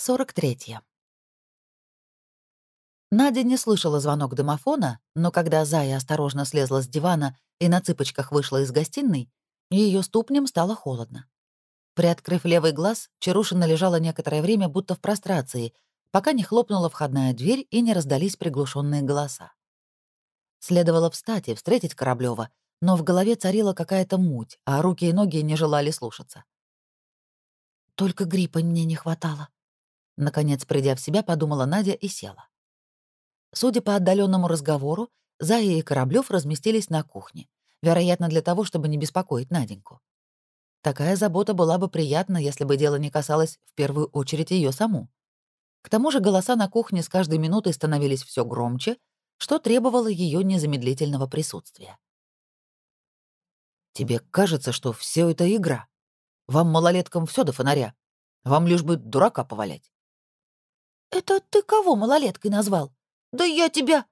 43. Надя не слышала звонок домофона, но когда Зая осторожно слезла с дивана и на цыпочках вышла из гостиной, ее ступням стало холодно. Приоткрыв левый глаз, Чарушина лежала некоторое время будто в прострации, пока не хлопнула входная дверь и не раздались приглушенные голоса. Следовало встать и встретить Кораблёва, но в голове царила какая-то муть, а руки и ноги не желали слушаться. «Только гриппа мне не хватало», Наконец, придя в себя, подумала Надя и села. Судя по отдаленному разговору, Зая и Кораблёв разместились на кухне, вероятно, для того, чтобы не беспокоить Наденьку. Такая забота была бы приятна, если бы дело не касалось в первую очередь ее саму. К тому же голоса на кухне с каждой минутой становились все громче, что требовало ее незамедлительного присутствия. «Тебе кажется, что все это игра? Вам, малолеткам, все до фонаря. Вам лишь бы дурака повалять. «Это ты кого малолеткой назвал? Да я тебя...»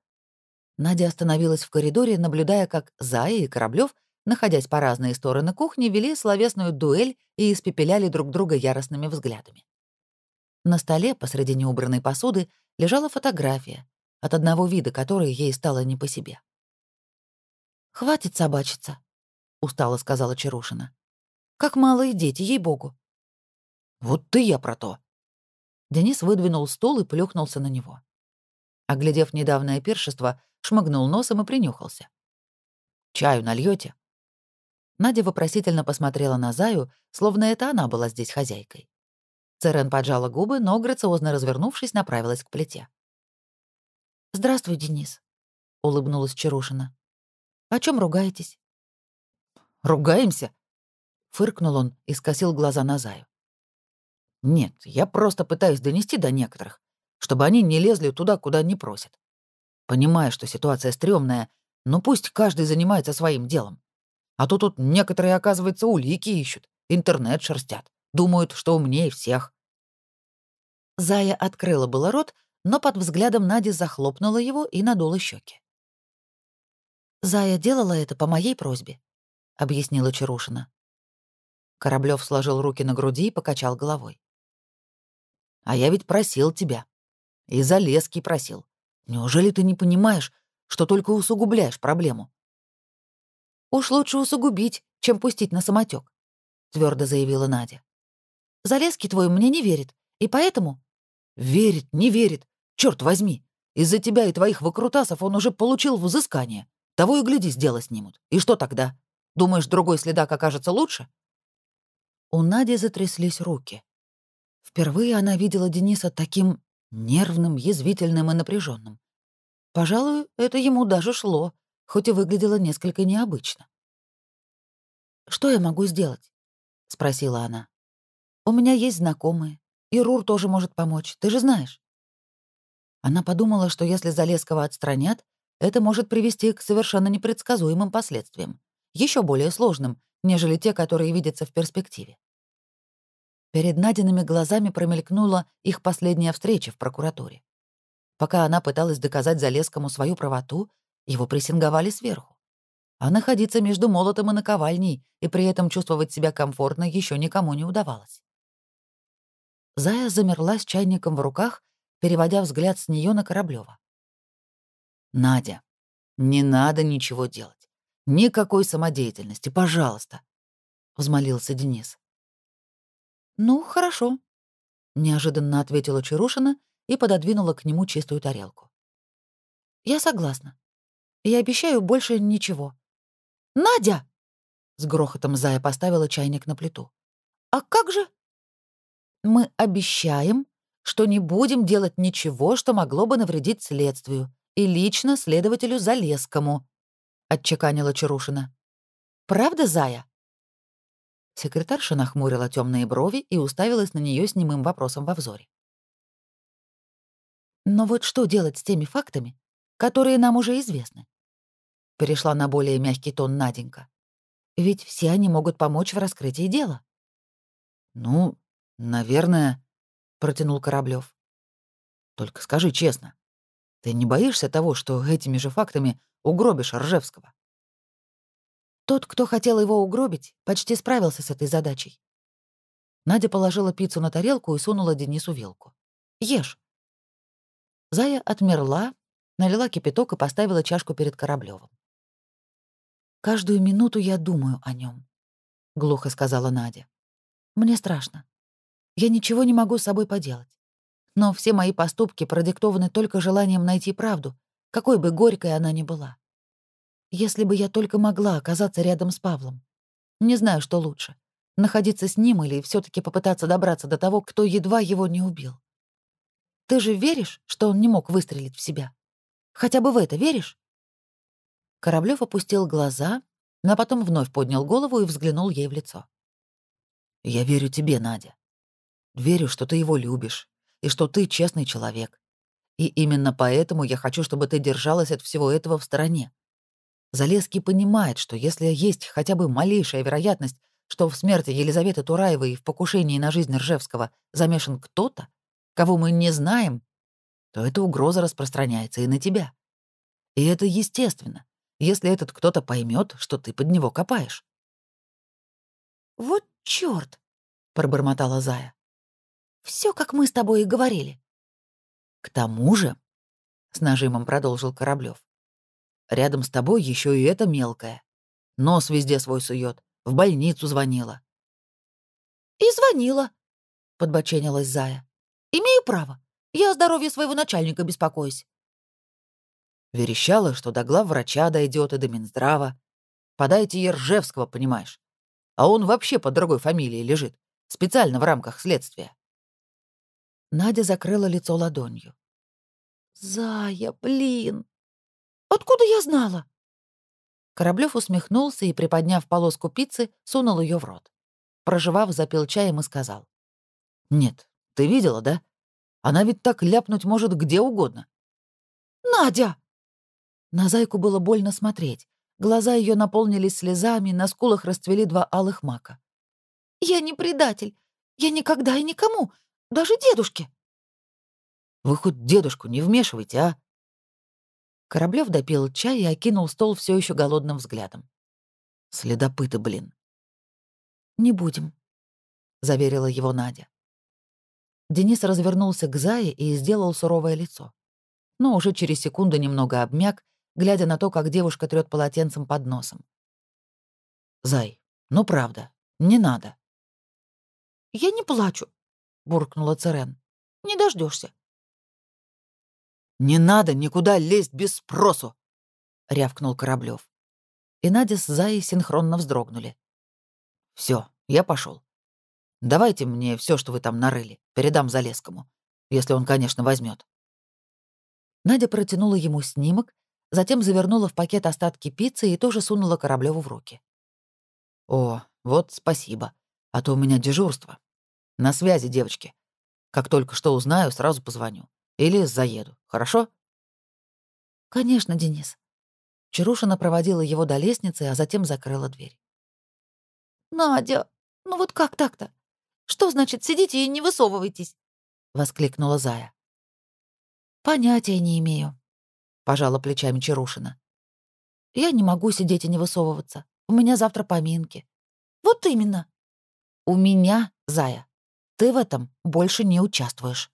Надя остановилась в коридоре, наблюдая, как Зая и Кораблёв, находясь по разные стороны кухни, вели словесную дуэль и испепеляли друг друга яростными взглядами. На столе посреди неубранной посуды лежала фотография, от одного вида которой ей стало не по себе. «Хватит собачиться», — устало сказала Чарушина. «Как малые дети, ей-богу». «Вот ты я про то», Денис выдвинул стул и плюхнулся на него. Оглядев недавнее пиршество, шмыгнул носом и принюхался. «Чаю нальете? Надя вопросительно посмотрела на Заю, словно это она была здесь хозяйкой. Церен поджала губы, но, грациозно развернувшись, направилась к плите. «Здравствуй, Денис», — улыбнулась Чарушина. «О чем ругаетесь?» «Ругаемся?» — фыркнул он и скосил глаза на Заю. Нет, я просто пытаюсь донести до некоторых, чтобы они не лезли туда, куда не просят. Понимаю, что ситуация стрёмная, но пусть каждый занимается своим делом. А то тут некоторые, оказывается, улики ищут, интернет шерстят, думают, что умнее всех. Зая открыла было рот, но под взглядом Нади захлопнула его и надула щеки. «Зая делала это по моей просьбе», — объяснила Чарушина. Кораблёв сложил руки на груди и покачал головой. А я ведь просил тебя. И за лески просил. Неужели ты не понимаешь, что только усугубляешь проблему?» «Уж лучше усугубить, чем пустить на самотек, твердо заявила Надя. «Залезки твой мне не верит, и поэтому...» «Верит, не верит. Черт возьми. Из-за тебя и твоих выкрутасов он уже получил взыскание. Того и гляди, сдело снимут. И что тогда? Думаешь, другой следак окажется лучше?» У Нади затряслись руки. Впервые она видела Дениса таким нервным, язвительным и напряженным. Пожалуй, это ему даже шло, хоть и выглядело несколько необычно. «Что я могу сделать?» — спросила она. «У меня есть знакомые, и Рур тоже может помочь, ты же знаешь». Она подумала, что если Залеского отстранят, это может привести к совершенно непредсказуемым последствиям, еще более сложным, нежели те, которые видятся в перспективе. Перед Надиными глазами промелькнула их последняя встреча в прокуратуре. Пока она пыталась доказать Залескому свою правоту, его прессинговали сверху. А находиться между молотом и наковальней и при этом чувствовать себя комфортно еще никому не удавалось. Зая замерла с чайником в руках, переводя взгляд с нее на Кораблева. «Надя, не надо ничего делать. Никакой самодеятельности, пожалуйста», — взмолился Денис. «Ну, хорошо», — неожиданно ответила Чарушина и пододвинула к нему чистую тарелку. «Я согласна. Я обещаю больше ничего». «Надя!» — с грохотом Зая поставила чайник на плиту. «А как же?» «Мы обещаем, что не будем делать ничего, что могло бы навредить следствию, и лично следователю Залескому», — отчеканила Чарушина. «Правда, Зая?» Секретарша нахмурила темные брови и уставилась на нее с немым вопросом во взоре. «Но вот что делать с теми фактами, которые нам уже известны?» Перешла на более мягкий тон Наденька. «Ведь все они могут помочь в раскрытии дела». «Ну, наверное», — протянул Кораблёв. «Только скажи честно, ты не боишься того, что этими же фактами угробишь Ржевского?» Тот, кто хотел его угробить, почти справился с этой задачей. Надя положила пиццу на тарелку и сунула Денису вилку. «Ешь». Зая отмерла, налила кипяток и поставила чашку перед Кораблёвым. «Каждую минуту я думаю о нем, глухо сказала Надя. «Мне страшно. Я ничего не могу с собой поделать. Но все мои поступки продиктованы только желанием найти правду, какой бы горькой она ни была. Если бы я только могла оказаться рядом с Павлом. Не знаю, что лучше — находиться с ним или все таки попытаться добраться до того, кто едва его не убил. Ты же веришь, что он не мог выстрелить в себя? Хотя бы в это веришь?» Кораблёв опустил глаза, но потом вновь поднял голову и взглянул ей в лицо. «Я верю тебе, Надя. Верю, что ты его любишь, и что ты честный человек. И именно поэтому я хочу, чтобы ты держалась от всего этого в стороне. Залеский понимает, что если есть хотя бы малейшая вероятность, что в смерти Елизаветы Тураевой и в покушении на жизнь Ржевского замешан кто-то, кого мы не знаем, то эта угроза распространяется и на тебя. И это естественно, если этот кто-то поймет, что ты под него копаешь. «Вот чёрт!» — пробормотала Зая. Все, как мы с тобой и говорили». «К тому же», — с нажимом продолжил Кораблёв, «рядом с тобой еще и эта мелкая. Нос везде свой сует, в больницу звонила». «И звонила», — подбоченилась Зая. «Имею право. Я о здоровье своего начальника беспокоюсь». Верещала, что до глав врача дойдет и до Минздрава. Подайте Ержевского, понимаешь. А он вообще под другой фамилией лежит, специально в рамках следствия. Надя закрыла лицо ладонью. «Зая, блин! Откуда я знала?» Кораблёв усмехнулся и, приподняв полоску пиццы, сунул ее в рот. Проживав, запил чаем и сказал. «Нет, ты видела, да? Она ведь так ляпнуть может где угодно». «Надя!» На зайку было больно смотреть. Глаза ее наполнились слезами, на скулах расцвели два алых мака. «Я не предатель. Я никогда и никому. Даже дедушке. Вы хоть дедушку не вмешивайте, а? Кораблев допил чай и окинул стол все еще голодным взглядом. Следопыты, блин. Не будем, заверила его Надя. Денис развернулся к Зае и сделал суровое лицо. Но уже через секунду немного обмяк, глядя на то, как девушка трёт полотенцем под носом. «Зай, ну правда, не надо». «Я не плачу буркнула Церен. «Не дождешься. «Не надо никуда лезть без спросу!» — рявкнул Кораблёв. И Надя с Заей синхронно вздрогнули. Все, я пошел. Давайте мне все, что вы там нарыли, передам Залескому, если он, конечно, возьмет. Надя протянула ему снимок, затем завернула в пакет остатки пиццы и тоже сунула Кораблёву в руки. «О, вот спасибо, а то у меня дежурство. На связи, девочки. Как только что узнаю, сразу позвоню. Или заеду. Хорошо? Конечно, Денис. Чарушина проводила его до лестницы, а затем закрыла дверь. «Надя, ну вот как так-то? Что значит сидите и не высовывайтесь?» — воскликнула Зая. «Понятия не имею», — пожала плечами Чарушина. «Я не могу сидеть и не высовываться. У меня завтра поминки». «Вот именно». «У меня, Зая. Ты в этом больше не участвуешь.